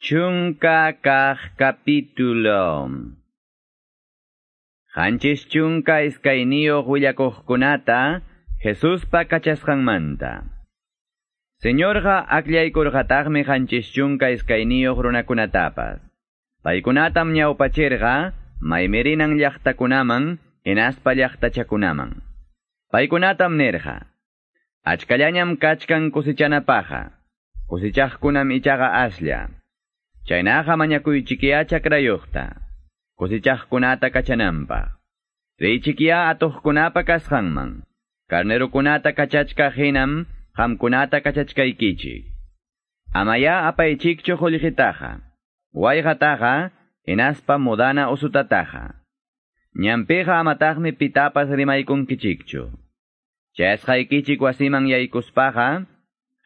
Chunka kah capítulo. Hanchis chunka iskainio huyakuhkunata Jesús pa kachasqanmanta. Señorga aklaykurqataqmi hanchis chunka iskainio runakunatapas. Paykunatam ñawpachirqa maymirinan llaqtakunaman hinaspa llaqtachakunaman. Paykunatam nirqa. Achkallañam kachkan kusichanapaqqa. Kusichaqkunam ichaqa aslla. Chaynaqa mañakuychikiya chakrayuqta. Kusichaqkunata kachananpaq. Richikiya atuqkunapa kasqanman. Karnerukunata kachachka hinam qamkunata kachachkaykichik. Amaya apaychikchu qullqitaqa. Wayqataqa hinaspa mudana usutataqa. Ñampiqa amataqmi pitapas rimaykunkichikchu. Chayasqaykichik wasiman yaykuspaqa,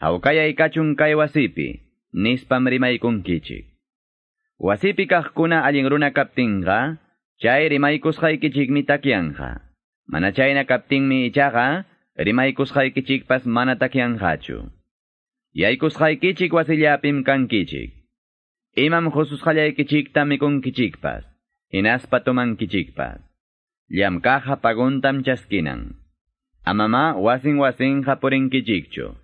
hawkayaykachun kay wasipi, nispam rimaykunkichik. Wasipi kaqkuna allin runa kaptinqa, chay rimaykusqaykichikmi takyanqa. Mana chayna kaptinmi ichaqa, rimaykusqaykichikpas mana takyanqachu. Yaykusqaykichik wasillapim kankichik. Imam hususqallaykichikta mikunkichikpas, hinaspa tumankichikpas. Llamkaqa paguntam chaskinan. Amama wasin wasinqa purinkichikchu.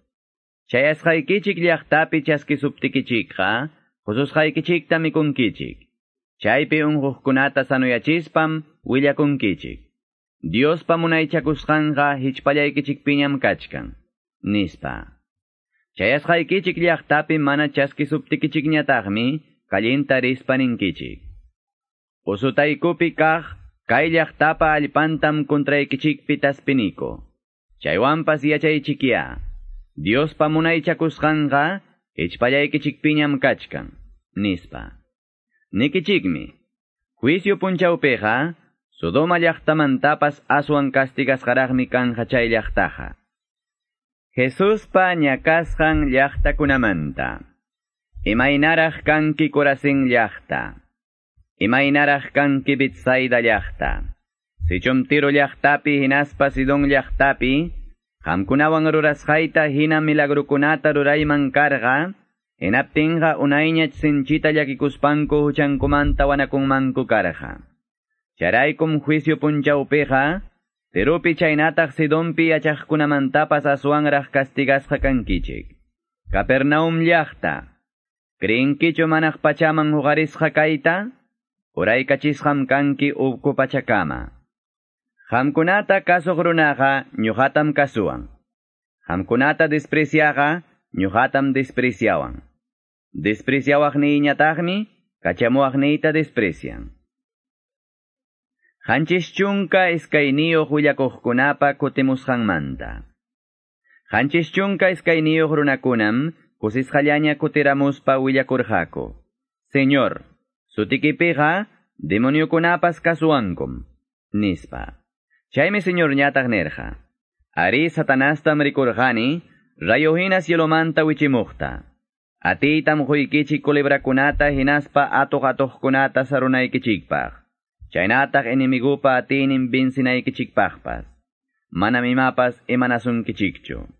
Chayasqaykichik llaqtapi chaskisuptikichikqa, hususqaykichikta mikunkichik. Chaypi unquqkunata sanuyachispam willakunkichik. Diospa munaychakusqanqa hichpallaykichikpiñam kachkan, nispa. Chayasqaykichik llaqtapi mana chaskisuptikichikñataqmi kallinta ninkichik. Usutaykupi kaq kay llaqtapa allpantam kontraykichikpi taspiniko. Chaywanpas yachaychikiya. Diospa munaychakusqanqa hichpallaykichikpiñam kachkan, nispa. Nikichikmi, juicio punchawpiqa, Sodoma llaqtamantapas aswan castigasqaraqmi kanqa chay llaqtaqa. Jesuspa ñakasqan llaqtakunamanta. Imaynaraq kanki Corazín llaqta. Imaynaraq kanki Bitsaida llaqta. Sichum tiro llaqtapi hinaspa Sidon llaqtapi, qamkunawan rurasqayta hina milagrukunata rurayman karqa, hinaptinqa unayñach sinchita llakikuspanku huchankumanta wanakunmanku karqa. Charaykum juicio punchawpiqa, Terupi chaynataq Sidonpi yachaqkunamantapas aswanraq castigasqa kankichik. Capernaum llaqta. Krinkichu manaq pachaman huqarisqa kayta? Uraykachisqam kanki ubku pachakama. Hamkunata kasuq runaqa ñuqatam kasuwan. Hamkunata despreciaqa ñuqatam despreciawan. Despreciawaqniñataqmi kachamuwaqniyta desprecian. Hanchis chunka iskayniyuq willakuqkunapa kutimusqanmanta. Hanchis chunka iskayniyuq runakunam kusisqallaña kutiramuspa willakurqaku. Señor, sutikipiqa demoniokunapas kasuwankum, nispa. Chaymi señor ñataq nerqa. Ari satanastam rikurqani, rayohinas yelomanta wichimuqta. Atitam huykichik kulibrakunata hinaspa atuq atuqkunata sarunaykichikpaq. Chaynataq enemigupa atinin binsinaykichikpaqpas. Manam imapas imanasunkichikchu.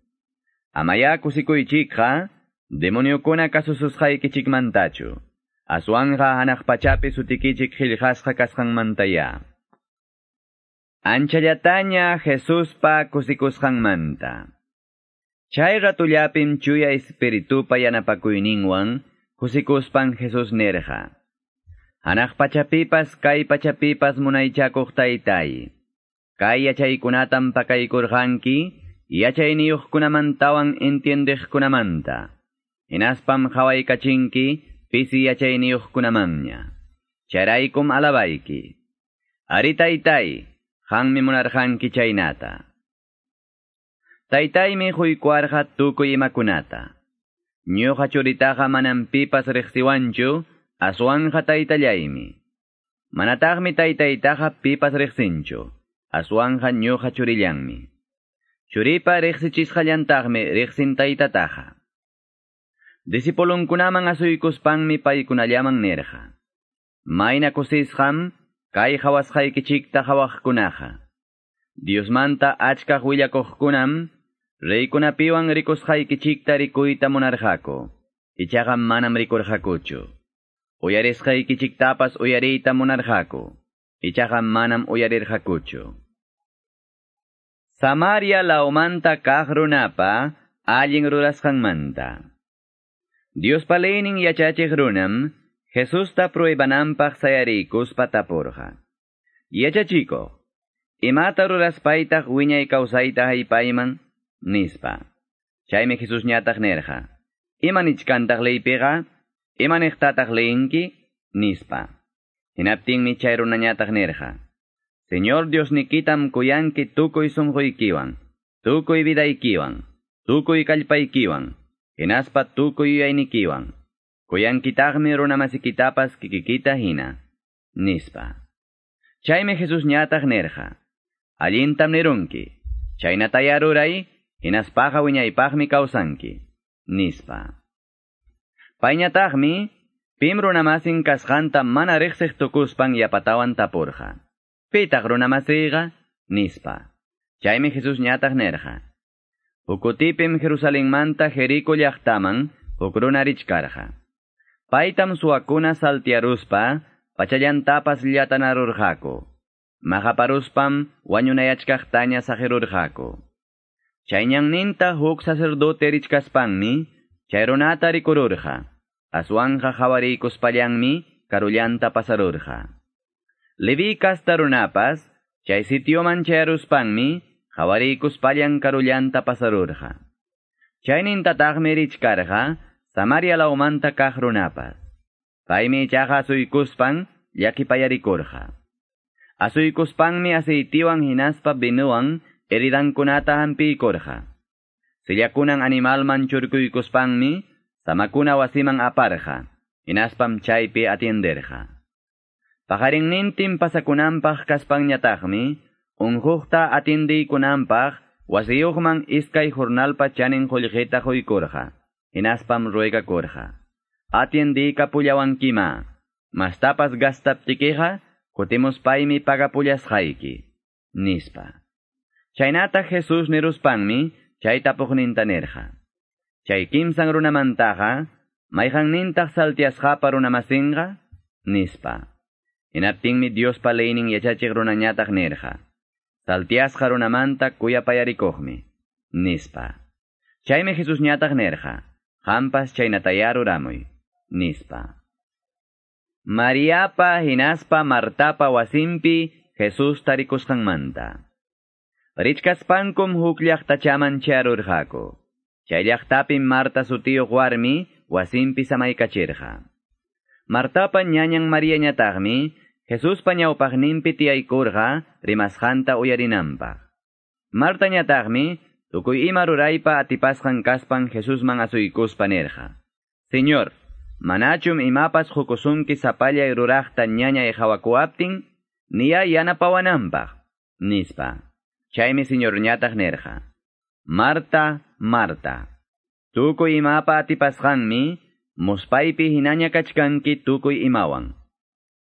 Amaya kusikuychikqa, demoniokuna kasususqaykichikmantachu. Aswanja hanaq pachapi sutikichik qillqasqa kasqanmantaya. Anchallataña Jesuspa kusikusqanmanta. Chay ratullapim chuya espiritupa yanapakuyninwan kusikuspan Jesus nerja. Hanaq pachapipas kay pachapipas munaychakuq taytay. Kay yachaykunatam pakaykurqanki, yachayniyuqkunamantawan entiendiqkunamanta. Hinaspam hawaykachinki, pisi yachayniyuqkunamanña. Charaykum alabayki. Ari taytay, hanmi munarqanki chaynata. Taytaymi huykuarqa tukuy imakunata. Ñuqa churitaqa manam pipas riqsiwanchu, aswanja taytallaymi. Manataqmi taytaytaqa pipas riqsinchu, aswanja ñuqa churillanmi. Churipa riqsichisqallantaqmi riqsin taytataqa. Disipulunkunaman asuykuspanmi paykunallaman nirqa. Mayna kusisqam, kay hawasqaykichikta hawaqkunaqa. Diosmanta achkaq willakuqkunam, reykunapiwan rikusqaykichikta rikuyta munarqaku. Ichaqa manam rikurqakuchu. uyarisqaykichiktapas uyariyta munarqaku, ichaqa manam uyarirqakuchu. Samaria laumanta kaq runapa allin rurasqanmanta. Dios paleynin yachachiq runam, Jesusta pruebanampaq sayarikuspa tapurqa. Yachachiko, imata ruraspaytaq wiñay kawsayta haypayman, nispa. Chaymi Jesus ñataq nerqa. Imanichkantaq leypiqa, imanejtataq leyinki, nispa. Hinaptinmi chay runañataq nerqa. Señor Dios nikitam kuyanki tukuy sunquykiwan, tukuy vidaykiwan, tukuy kallpaykiwan, hinaspa tukuy yuyaynikiwan. Kuyankitaqmi runamasikitapas kikikita hina, nispa. Chaymi Jesus ñataq nerqa. Allintam nirunki, chaynataya ruray, hinaspaqa wiñaypaqmi kawsanki, nispa. Payñataqmi, pim runamasin kasqanta mana riqsiq tukuspan yapatawan tapurqa. Pitaq runamasiqa, nispa. Chaymi Jesus ñataq nerqa. Ukutipim Jerusalenmanta Jerico llaqtaman uk runa richkarqa. Paytam suwakuna saltiaruspa, pachallantapas llatanarurqaku. Mahaparuspam wañunayachkaqtaña sajerurqaku. Chaynyanninta huk sacerdote richkaspanmi, chay runata rikururqa. Aswanja hawarikuspallanmi karullanta pasarurqa. Levi kasta runapas, chay sitioman chayaruspanmi, hawarikuspallan karullanta pasarurqa. Chaynintataqmi richkarqa, Samaria laumanta kaq runapas. Paymi ichaqa asuykuspan llakipayarikurqa. Asuykuspanmi aceitiwan hinaspa binuwan eridankunata hampiykurqa. Sillakunan animalman churkuykuspanmi samakuna wasiman aparqa. Hinaspam chaypi atienderqa. Pajarinnintin pasakunanpaq kaspanñataqmi unhuqta atindiykunanpaq wasiyuqman iskay jornalpa chanin qullqita quykurqa. Hinaspam ruegakurqa. Atiendiyka pullawankima. Mastapas gastaptikiqa kutimuspaymi pagapullasqayki. Nispa. Chaynata Jesus niruspanmi chay tapuqninta nerqa. Chay kimsan runamantaqa mayqannintaq saltiasqapa runamasinqa nispa. Hinaptinmi Dios paleynin yachachiq runañataq nerqa. Saltiasqa runamanta kuyapayarikuqmi nispa. Chaymi Jesus ñataq nerqa. Hampas chaynatayaruramuy nispa. Mariapa hinaspa Martapa wasimpi Jesus tarikusqanmanta. Richkaspankum huk llaqtachaman charurqaku. Chay llaqtapim Marta sutiyuq warmi wasimpi samaykachirqa. Martapa ñañan Mariañataqmi Jesuspa ñawpaqninpi tiyaykurqa rimasqanta uyarinanpaq. Marta ñataqmi tukuy ima ruraypa atipasqan kaspan Jesusman asuykuspa nerqa. Señor, manachum imapas hukusunki sapallay ruraqta ñañay hawakuaptin, niya yanapawananpaq, nispa. Chaymi señor ñataq nerqa. Marta, Marta. Tukuy imapa atipasqanmi, muspaypi hinaña kachkanki tukuy imawan.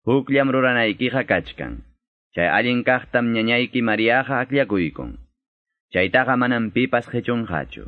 Hukllam ruranaykiqa kachkan. Chay allin kaqtam ñañayki Mariaqa akllakuykun. Chaytaqa manam pipas hechunqachu.